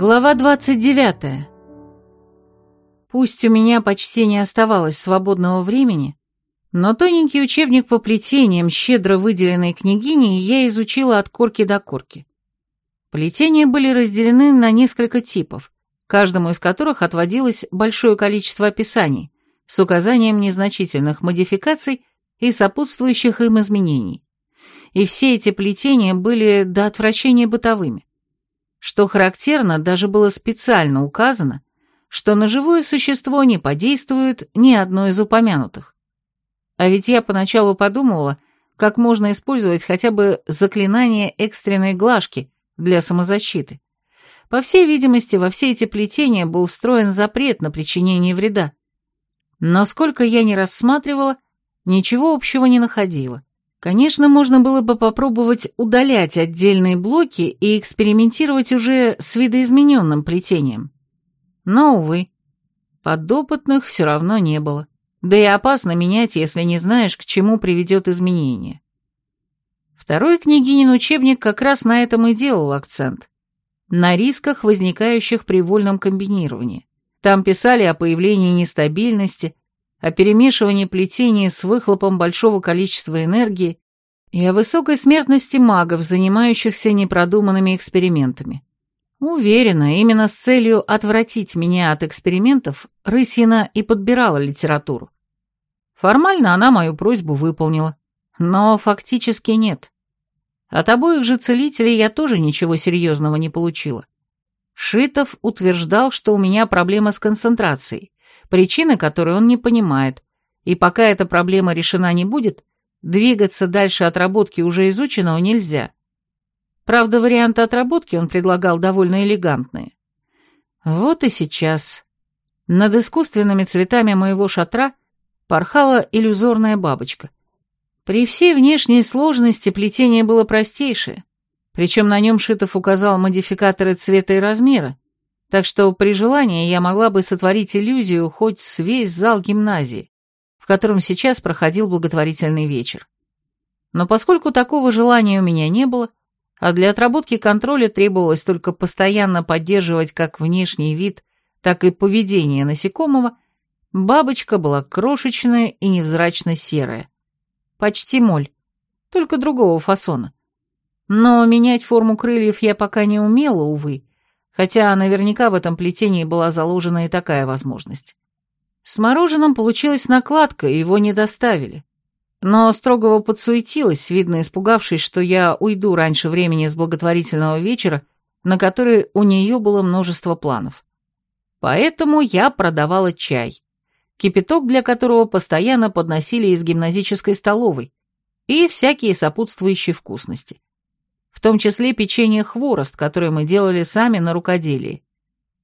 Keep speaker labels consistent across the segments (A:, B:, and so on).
A: Глава 29. Пусть у меня почти не оставалось свободного времени, но тоненький учебник по плетениям, щедро выделенный княгиней, я изучила от корки до корки. Плетения были разделены на несколько типов, каждому из которых отводилось большое количество описаний с указанием незначительных модификаций и сопутствующих им изменений. И все эти плетения были до отвращения бытовыми. Что характерно, даже было специально указано, что на живое существо не подействует ни одно из упомянутых. А ведь я поначалу подумывала, как можно использовать хотя бы заклинание экстренной глажки для самозащиты. По всей видимости, во все эти плетения был встроен запрет на причинение вреда. Но сколько я не рассматривала, ничего общего не находила. Конечно, можно было бы попробовать удалять отдельные блоки и экспериментировать уже с видоизмененным плетением. Но, увы, подопытных все равно не было. Да и опасно менять, если не знаешь, к чему приведет изменение. Второй княгинин учебник как раз на этом и делал акцент. На рисках, возникающих при вольном комбинировании. Там писали о появлении нестабильности, о перемешивании плетений с выхлопом большого количества энергии и о высокой смертности магов, занимающихся непродуманными экспериментами. Уверена, именно с целью отвратить меня от экспериментов Рысина и подбирала литературу. Формально она мою просьбу выполнила, но фактически нет. От обоих же целителей я тоже ничего серьезного не получила. Шитов утверждал, что у меня проблема с концентрацией, причины которой он не понимает, и пока эта проблема решена не будет, двигаться дальше отработки уже изученного нельзя. Правда, варианты отработки он предлагал довольно элегантные. Вот и сейчас. Над искусственными цветами моего шатра порхала иллюзорная бабочка. При всей внешней сложности плетение было простейшее, причем на нем Шитов указал модификаторы цвета и размера, так что при желании я могла бы сотворить иллюзию хоть с весь зал гимназии, в котором сейчас проходил благотворительный вечер. Но поскольку такого желания у меня не было, а для отработки контроля требовалось только постоянно поддерживать как внешний вид, так и поведение насекомого, бабочка была крошечная и невзрачно серая. Почти моль, только другого фасона. Но менять форму крыльев я пока не умела, увы, хотя наверняка в этом плетении была заложена и такая возможность. С мороженым получилась накладка, его не доставили. Но строгого подсуетилась, видно испугавшись, что я уйду раньше времени с благотворительного вечера, на который у нее было множество планов. Поэтому я продавала чай, кипяток для которого постоянно подносили из гимназической столовой, и всякие сопутствующие вкусности в том числе печенье «Хворост», которое мы делали сами на рукоделии.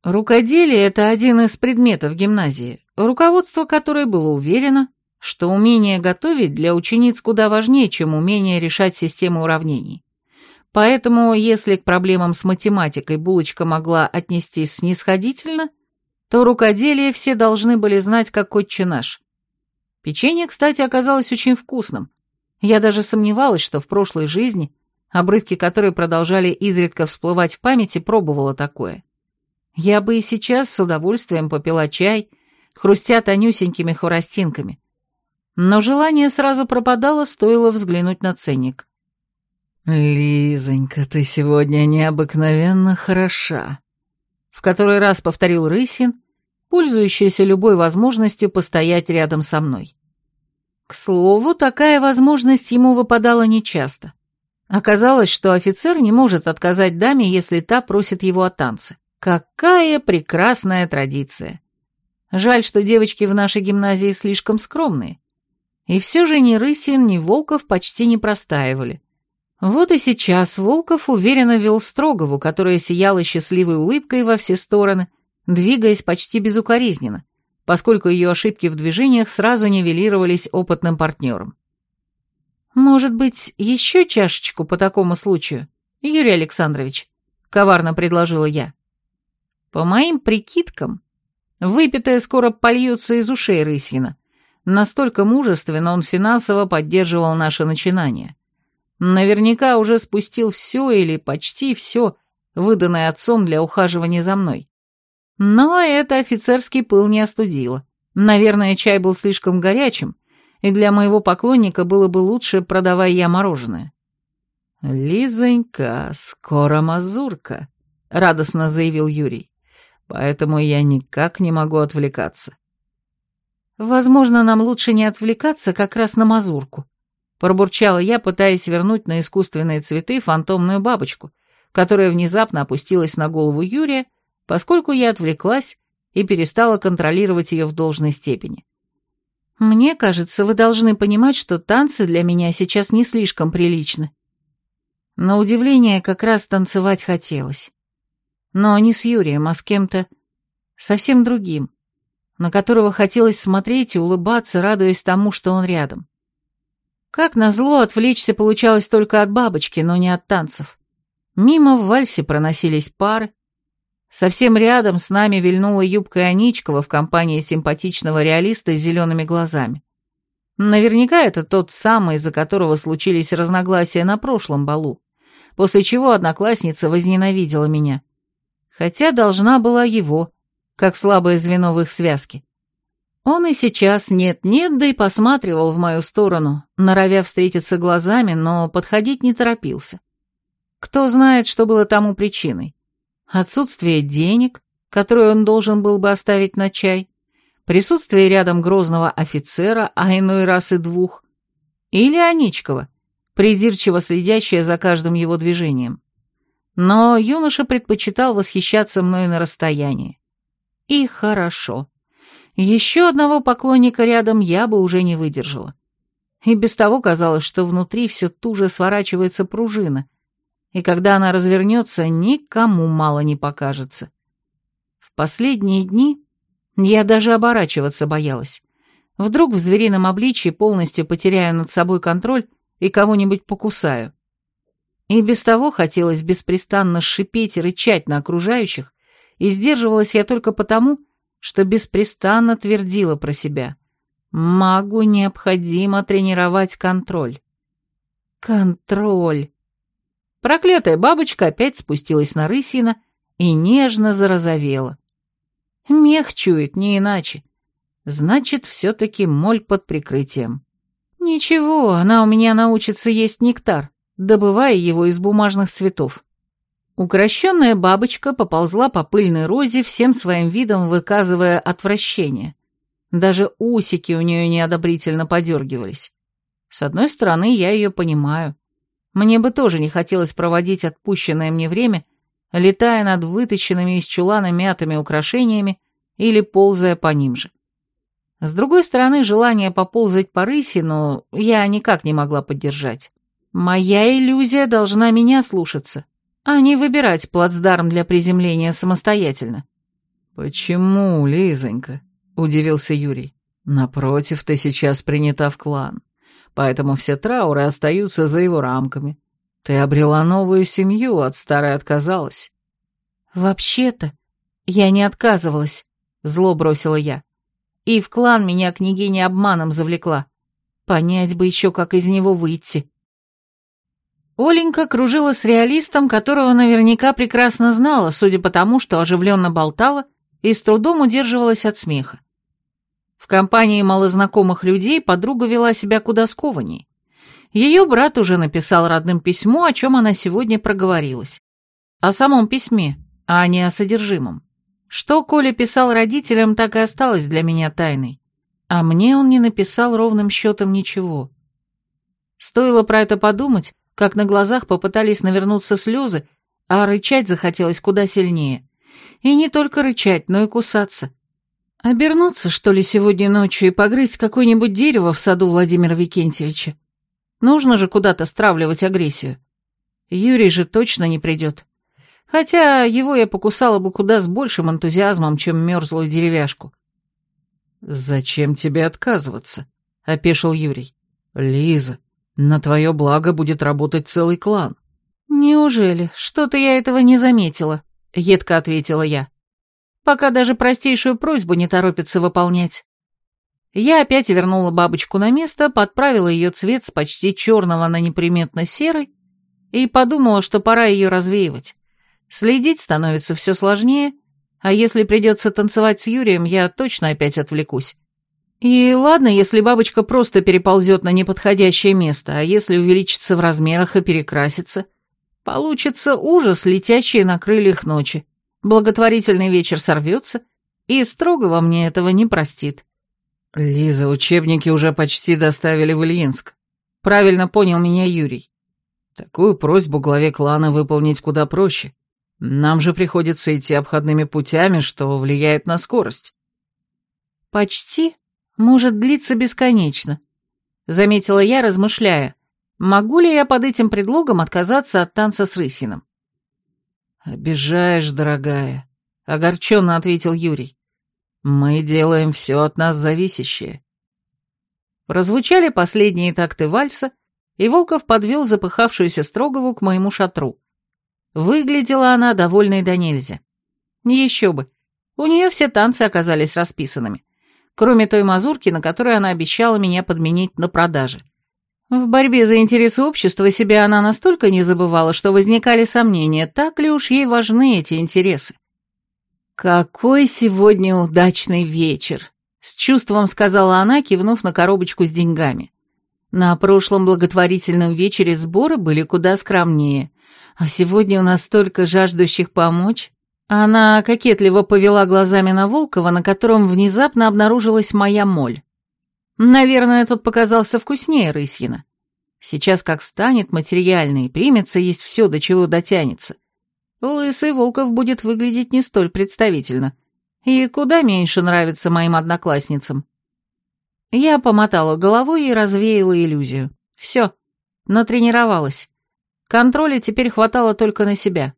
A: Рукоделие – это один из предметов гимназии, руководство которой было уверено, что умение готовить для учениц куда важнее, чем умение решать систему уравнений. Поэтому, если к проблемам с математикой булочка могла отнестись снисходительно, то рукоделие все должны были знать как отче наш. Печенье, кстати, оказалось очень вкусным. Я даже сомневалась, что в прошлой жизни – обрывки которой продолжали изредка всплывать в памяти, пробовала такое. Я бы и сейчас с удовольствием попила чай, хрустя тонюсенькими хворостинками. Но желание сразу пропадало, стоило взглянуть на ценник.
B: «Лизонька, ты сегодня необыкновенно хороша», — в который раз повторил Рысин, пользующийся любой возможностью постоять рядом со мной. К слову, такая возможность ему выпадала нечасто. Оказалось, что офицер не может отказать даме, если та просит его о танце. Какая прекрасная традиция! Жаль, что девочки в нашей гимназии слишком скромные. И все же ни Рысин, ни Волков почти не простаивали. Вот и сейчас Волков уверенно вел Строгову, которая сияла счастливой улыбкой во все стороны, двигаясь почти безукоризненно, поскольку ее ошибки в движениях сразу нивелировались опытным партнером. «Может быть, еще чашечку по такому случаю, Юрий Александрович?» — коварно предложила я. По моим прикидкам, выпитое скоро польется из ушей Рысина. Настолько мужественно он финансово поддерживал наше начинание. Наверняка уже спустил все или почти все,
A: выданное отцом для ухаживания за мной. Но это офицерский пыл не остудило. Наверное, чай был слишком горячим, и для моего поклонника было бы лучше, продавая я мороженое.
B: «Лизонька, скоро мазурка», — радостно заявил Юрий. «Поэтому я никак не могу отвлекаться».
A: «Возможно, нам лучше не отвлекаться как раз на мазурку», — пробурчала я, пытаясь вернуть на искусственные цветы фантомную бабочку, которая внезапно опустилась на голову Юрия, поскольку я отвлеклась и перестала контролировать ее в должной степени. «Мне кажется, вы должны понимать, что танцы для меня сейчас не слишком приличны». На удивление, как раз танцевать хотелось. Но не с Юрием, а с кем-то совсем другим, на которого хотелось смотреть и улыбаться, радуясь тому, что он рядом. Как назло, отвлечься получалось только от бабочки, но не от танцев. Мимо в вальсе проносились пары. Совсем рядом с нами вильнула юбка Аничкова в компании симпатичного реалиста с зелеными глазами. Наверняка это тот самый, из-за которого случились разногласия на прошлом балу, после чего одноклассница возненавидела меня. Хотя должна была его, как слабое звено в их связке. Он и сейчас нет-нет, да и посматривал в мою сторону, норовя встретиться глазами, но подходить не торопился. Кто знает, что было тому причиной? Отсутствие денег, которые он должен был бы оставить на чай, присутствие рядом грозного офицера, а иной раз и двух, или Аничкова, придирчиво следящая за каждым его движением. Но юноша предпочитал восхищаться мной на расстоянии. И хорошо. Еще одного поклонника рядом я бы уже не выдержала. И без того казалось, что внутри все туже сворачивается пружина, и когда она развернется, никому мало не покажется. В последние дни я даже оборачиваться боялась. Вдруг в зверином обличье полностью потеряю над собой контроль и кого-нибудь покусаю. И без того хотелось беспрестанно шипеть и рычать на окружающих, и сдерживалась я только потому, что беспрестанно твердила про себя. Магу необходимо тренировать контроль. Контроль. Проклятая бабочка опять спустилась на рысина и нежно зарозовела. Мех чует, не иначе. Значит, все-таки моль под прикрытием. Ничего, она у меня научится есть нектар, добывая его из бумажных цветов. Укращенная бабочка поползла по пыльной розе, всем своим видом выказывая отвращение. Даже усики у нее неодобрительно подергивались. С одной стороны, я ее понимаю. Мне бы тоже не хотелось проводить отпущенное мне время, летая над вытащенными из чулана мятыми украшениями или ползая по ним же. С другой стороны, желание поползать по рыси, но я никак не могла поддержать. Моя иллюзия должна меня слушаться а не выбирать плацдарм для приземления самостоятельно.
B: «Почему, Лизонька?» — удивился Юрий. «Напротив, ты сейчас принята в клан, поэтому все трауры остаются за его рамками. Ты обрела новую семью, от старой отказалась».
A: «Вообще-то я не отказывалась», — зло бросила я. «И в клан меня княгиня обманом завлекла. Понять бы еще, как из него выйти». Оленька кружила с реалистом, которого наверняка прекрасно знала, судя по тому, что оживленно болтала и с трудом удерживалась от смеха. В компании малознакомых людей подруга вела себя куда скованней. Ее брат уже написал родным письмо, о чем она сегодня проговорилась. О самом письме, а не о содержимом. Что Коля писал родителям, так и осталось для меня тайной. А мне он не написал ровным счетом ничего. Стоило про это подумать, как на глазах попытались навернуться слезы, а рычать захотелось куда сильнее. И не только рычать, но и кусаться. Обернуться, что ли, сегодня ночью и погрызть какое-нибудь дерево в саду Владимира Викентьевича? Нужно же куда-то стравливать агрессию. Юрий же точно не придет. Хотя его я покусала бы куда с большим энтузиазмом, чем мерзлую деревяшку.
B: «Зачем тебе отказываться?» — опешил Юрий. «Лиза, на твое благо будет работать целый клан».
A: «Неужели? Что-то я этого не заметила», — едко ответила я. «Пока даже простейшую просьбу не торопится выполнять». Я опять вернула бабочку на место, подправила ее цвет с почти черного на неприметно серый и подумала, что пора ее развеивать. Следить становится все сложнее, а если придется танцевать с Юрием, я точно опять отвлекусь. И ладно, если бабочка просто переползет на неподходящее место, а если увеличится в размерах и перекрасится, получится ужас, летящий на крыльях ночи. Благотворительный вечер сорвется, и строгого мне этого не простит.
B: Лиза, учебники уже почти доставили в Ильинск. Правильно понял меня Юрий. Такую просьбу главе клана выполнить куда проще. Нам же приходится идти обходными путями, что влияет на скорость.
A: Почти может длиться бесконечно, заметила я, размышляя, могу ли я под этим предлогом отказаться от танца с Рысином.
B: «Обижаешь, дорогая», — огорченно ответил Юрий. «Мы делаем все от нас зависящее».
A: Прозвучали последние такты вальса, и Волков подвел запыхавшуюся Строгову к моему шатру. Выглядела она довольной до нельзя. Еще бы, у нее все танцы оказались расписанными, кроме той мазурки, на которой она обещала меня подменить на продаже. В борьбе за интересы общества себя она настолько не забывала, что возникали сомнения, так ли уж ей важны эти интересы. «Какой сегодня удачный вечер!» — с чувством сказала она, кивнув на коробочку с деньгами. На прошлом благотворительном вечере сборы были куда скромнее, а сегодня у нас столько жаждущих помочь. Она кокетливо повела глазами на Волкова, на котором внезапно обнаружилась моя моль. Наверное, тот показался вкуснее рысьина. Сейчас как станет материальный, примется есть все, до чего дотянется. Лысый Волков будет выглядеть не столь представительно. И куда меньше нравится моим одноклассницам. Я помотала головой и развеяла иллюзию. Все, натренировалась. Контроля теперь хватало только на себя.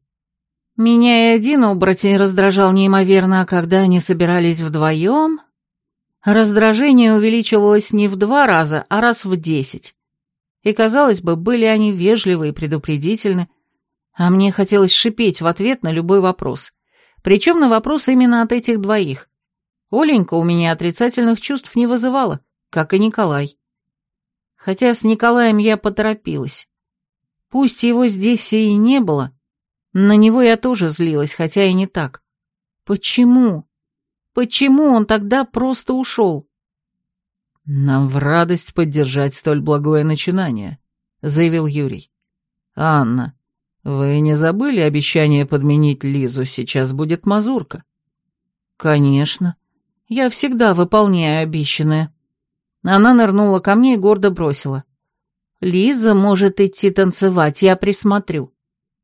A: Меня и один оборотень раздражал неимоверно, а когда они собирались вдвоем... Раздражение увеличивалось не в два раза, а раз в десять. И, казалось бы, были они вежливы и предупредительны, а мне хотелось шипеть в ответ на любой вопрос. Причем на вопрос именно от этих двоих. Оленька у меня отрицательных чувств не вызывала, как и Николай. Хотя с Николаем я поторопилась. Пусть его здесь и не было, на него я тоже злилась, хотя и не так. Почему? Почему он тогда просто ушел?
B: «Нам в радость поддержать столь благое начинание», — заявил Юрий. «Анна, вы не забыли обещание подменить Лизу? Сейчас будет мазурка».
A: «Конечно. Я всегда выполняю обещанное». Она нырнула ко мне и гордо бросила. «Лиза может идти танцевать, я присмотрю».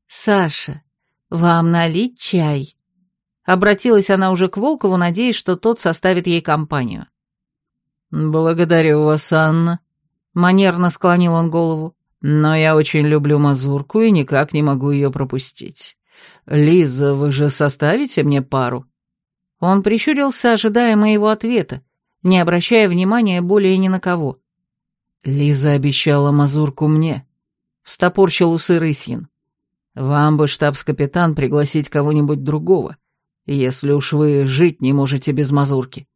A: «Саша, вам налить чай?» Обратилась она уже к Волкову, надеясь, что тот составит ей компанию.
B: «Благодарю вас, Анна», — манерно склонил он голову. «Но я очень люблю мазурку и никак не могу ее пропустить. Лиза, вы же составите мне пару?»
A: Он прищурился, ожидая моего ответа, не обращая внимания более ни на кого.
B: «Лиза обещала мазурку мне», — встопорщил усы Рысьин. «Вам бы, штабс-капитан, пригласить кого-нибудь другого, если уж вы жить не можете без мазурки».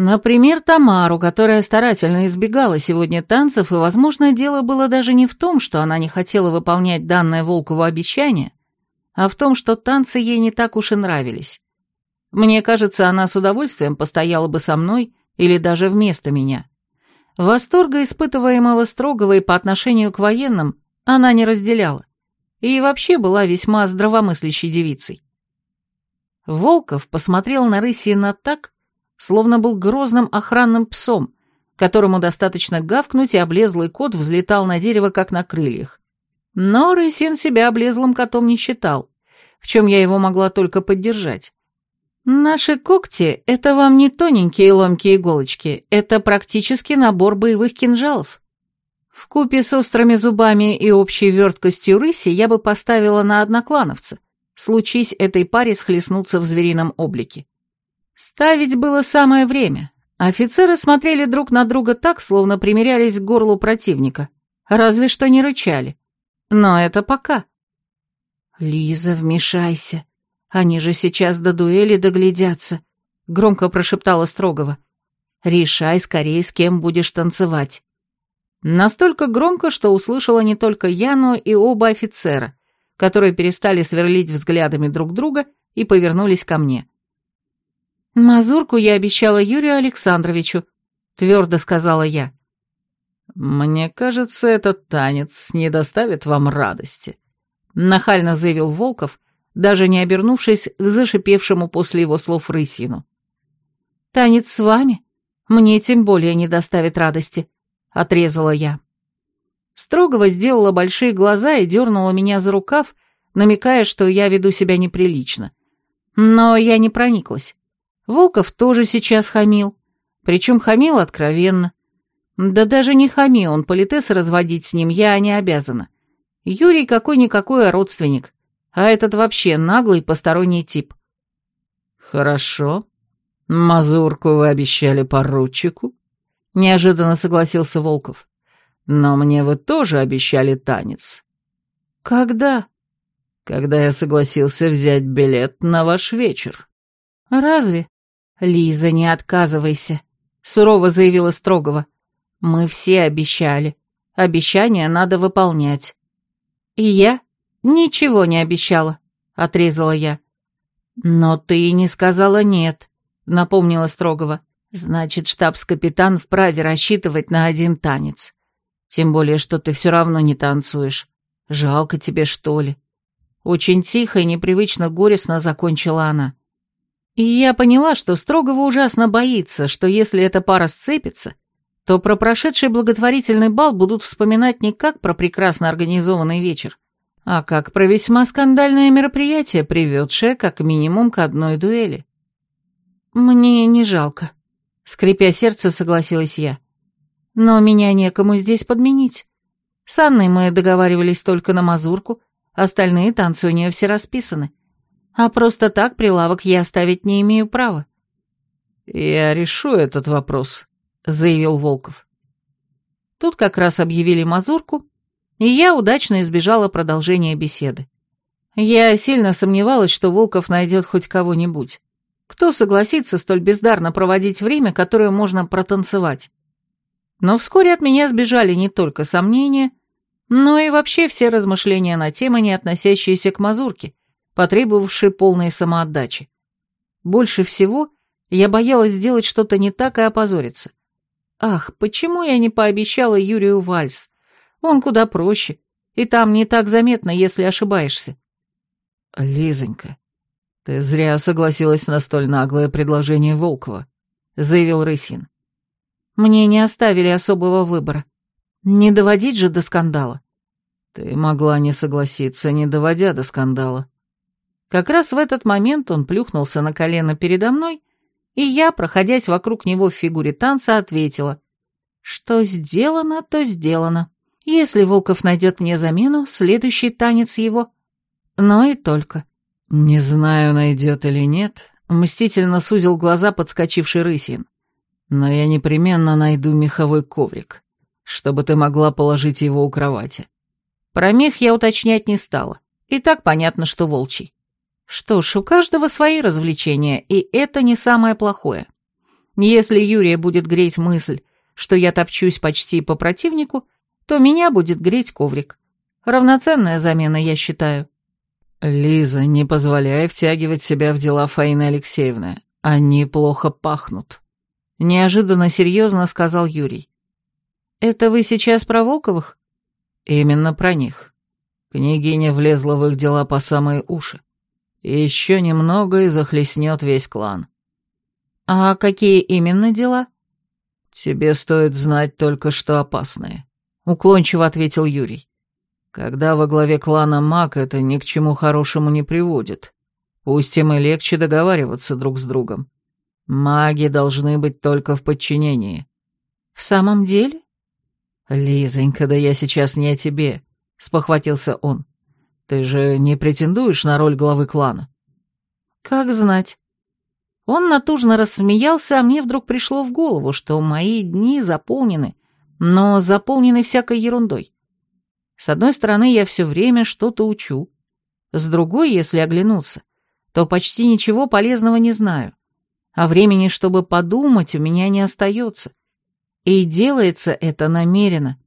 A: Например, Тамару, которая старательно избегала сегодня танцев, и, возможно, дело было даже не в том, что она не хотела выполнять данное Волкову обещание, а в том, что танцы ей не так уж и нравились. Мне кажется, она с удовольствием постояла бы со мной или даже вместо меня. Восторга, испытываемого Строговой по отношению к военным, она не разделяла и вообще была весьма здравомыслящей девицей. Волков посмотрел на Рысина так, словно был грозным охранным псом, которому достаточно гавкнуть, и облезлый кот взлетал на дерево, как на крыльях. Но Рысин себя облезлым котом не считал, в чем я его могла только поддержать. Наши когти — это вам не тоненькие ломкие иголочки, это практически набор боевых кинжалов. В купе с острыми зубами и общей верткостью рыси я бы поставила на одноклановца, случись этой паре схлестнуться в зверином облике. Ставить было самое время. Офицеры смотрели друг на друга так, словно примерялись к горлу противника, разве что не рычали. Но это пока. «Лиза, вмешайся. Они же сейчас до дуэли доглядятся», — громко прошептала Строгова. «Решай скорее, с кем будешь танцевать». Настолько громко, что услышала не только я, но и оба офицера, которые перестали сверлить взглядами друг друга и повернулись ко мне. «Мазурку я обещала Юрию Александровичу», — твердо сказала я.
B: «Мне кажется, этот танец не доставит вам радости», — нахально заявил Волков, даже не обернувшись к зашипевшему после его слов рысину.
A: «Танец с вами мне тем более не доставит радости», — отрезала я. Строгова сделала большие глаза и дернула меня за рукав, намекая, что я веду себя неприлично. Но я не прониклась. Волков тоже сейчас хамил, причем хамил откровенно. Да даже не хами, он политеса разводить с ним я не обязана. Юрий какой-никакой родственник, а этот вообще наглый посторонний тип.
B: Хорошо. Мазурку вы обещали поручику? Неожиданно согласился Волков. Но мне вы тоже обещали танец.
A: Когда?
B: Когда я согласился взять билет на ваш вечер.
A: Разве? Лиза, не отказывайся, сурово заявила Строгова. Мы все обещали. Обещания надо выполнять. И я ничего не обещала, отрезала я. Но ты не сказала нет, напомнила Строгова. Значит, штабс-капитан вправе рассчитывать на один танец. Тем более, что ты все равно не танцуешь. Жалко тебе, что ли?» Очень тихо и непривычно горестно закончила она. И я поняла, что Строгова ужасно боится, что если эта пара сцепится, то про прошедший благотворительный бал будут вспоминать не как про прекрасно организованный вечер, а как про весьма скандальное мероприятие, приведшее как минимум к одной дуэли. «Мне не жалко», — скрипя сердце, согласилась я. Но меня некому здесь подменить. С Анной мы договаривались только на мазурку, остальные танцы у нее все расписаны. А просто так прилавок я оставить не имею права.
B: «Я решу этот вопрос», — заявил Волков.
A: Тут как раз объявили мазурку, и я удачно избежала продолжения беседы. Я сильно сомневалась, что Волков найдет хоть кого-нибудь. Кто согласится столь бездарно проводить время, которое можно протанцевать? Но вскоре от меня сбежали не только сомнения, но и вообще все размышления на темы, не относящиеся к мазурке, потребовавшие полной самоотдачи. Больше всего я боялась сделать что-то не так и опозориться. Ах, почему я не пообещала Юрию вальс? Он куда проще, и там не так заметно, если ошибаешься.
B: «Лизонька, ты зря согласилась на столь наглое предложение Волкова», — заявил Рысин.
A: Мне не оставили особого выбора. Не доводить же до скандала.
B: Ты могла не согласиться, не доводя до скандала.
A: Как раз в этот момент он плюхнулся на колено передо мной, и я, проходясь вокруг него в фигуре танца, ответила, что сделано, то сделано. Если Волков найдет мне замену, следующий танец его. Но и только.
B: Не знаю, найдет или нет, мстительно сузил глаза подскочивший рысин. Но я непременно найду меховой коврик, чтобы ты могла положить его у кровати.
A: Про мех я уточнять не стала. И так понятно, что волчий. Что ж, у каждого свои развлечения, и это не самое плохое. Если Юрия будет греть мысль, что я топчусь почти по противнику, то меня будет греть коврик. Равноценная замена, я считаю.
B: Лиза, не позволяй втягивать себя в дела Фаины Алексеевны. Они плохо пахнут.
A: Неожиданно серьезно сказал Юрий. «Это вы сейчас про Волковых?»
B: «Именно про них. Княгиня влезла в их дела по самые уши. Еще немного и захлестнет весь клан».
A: «А какие именно дела?»
B: «Тебе стоит знать только, что опасные», — уклончиво ответил Юрий. «Когда во главе клана маг, это ни к чему хорошему не приводит. Пусть им и легче договариваться друг с другом. Маги должны быть только в подчинении.
A: В самом деле?
B: Лизонька, да я сейчас не о тебе, спохватился он. Ты же не претендуешь на роль главы клана?
A: Как знать. Он натужно рассмеялся, а мне вдруг пришло в голову, что мои дни заполнены, но заполнены всякой ерундой. С одной стороны, я все время что-то учу. С другой, если оглянуться, то почти ничего полезного не знаю а времени, чтобы подумать, у меня не остается. И делается это намеренно.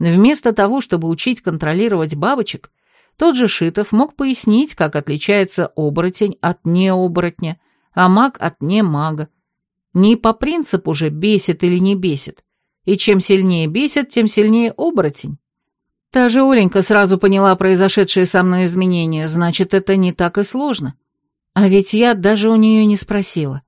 A: Вместо того, чтобы учить контролировать бабочек, Тот же Шитов мог пояснить, как отличается оборотень от необоротня, а маг от немага. Не по принципу же бесит или не бесит, и чем сильнее бесит, тем сильнее оборотень. Та же Оленька сразу поняла произошедшие со мной изменения, значит, это не так и сложно. А ведь я даже у нее не спросила.